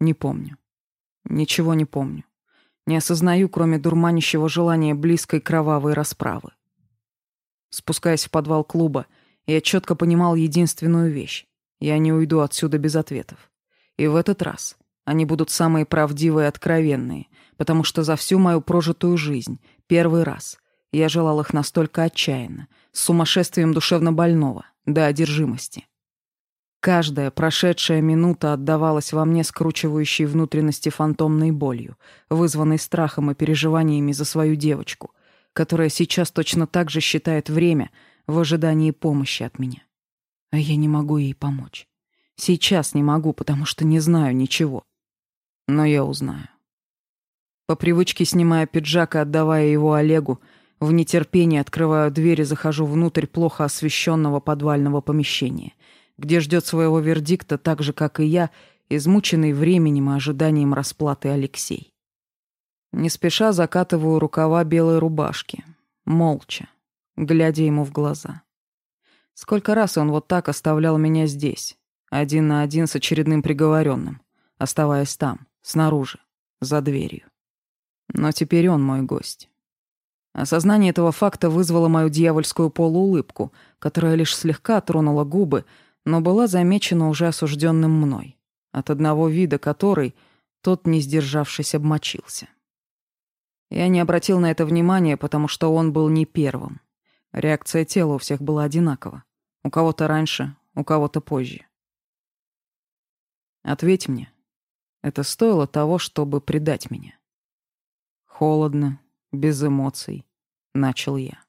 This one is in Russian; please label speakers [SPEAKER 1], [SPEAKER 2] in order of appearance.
[SPEAKER 1] Не помню. Ничего не помню. Не осознаю, кроме дурманящего желания близкой кровавой расправы. Спускаясь в подвал клуба, я четко понимал единственную вещь. Я не уйду отсюда без ответов. И в этот раз они будут самые правдивые и откровенные, потому что за всю мою прожитую жизнь, первый раз, я желал их настолько отчаянно, с сумасшествием душевнобольного, до одержимости. Каждая прошедшая минута отдавалась во мне скручивающей внутренности фантомной болью, вызванной страхом и переживаниями за свою девочку, которая сейчас точно так же считает время в ожидании помощи от меня. А я не могу ей помочь. Сейчас не могу, потому что не знаю ничего. Но я узнаю. По привычке, снимая пиджак и отдавая его Олегу, в нетерпении открываю дверь и захожу внутрь плохо освещенного подвального помещения где ждет своего вердикта так же, как и я, измученный временем и ожиданием расплаты Алексей. Не спеша закатываю рукава белой рубашки, молча, глядя ему в глаза. Сколько раз он вот так оставлял меня здесь, один на один с очередным приговоренным, оставаясь там, снаружи, за дверью. Но теперь он мой гость. Осознание этого факта вызвало мою дьявольскую полуулыбку, которая лишь слегка тронула губы, но была замечена уже осужденным мной, от одного вида которой тот, не сдержавшись, обмочился. Я не обратил на это внимания, потому что он был не первым. Реакция тела у всех была одинакова. У кого-то раньше, у кого-то позже. Ответь мне. Это стоило того, чтобы предать меня. Холодно, без эмоций, начал я.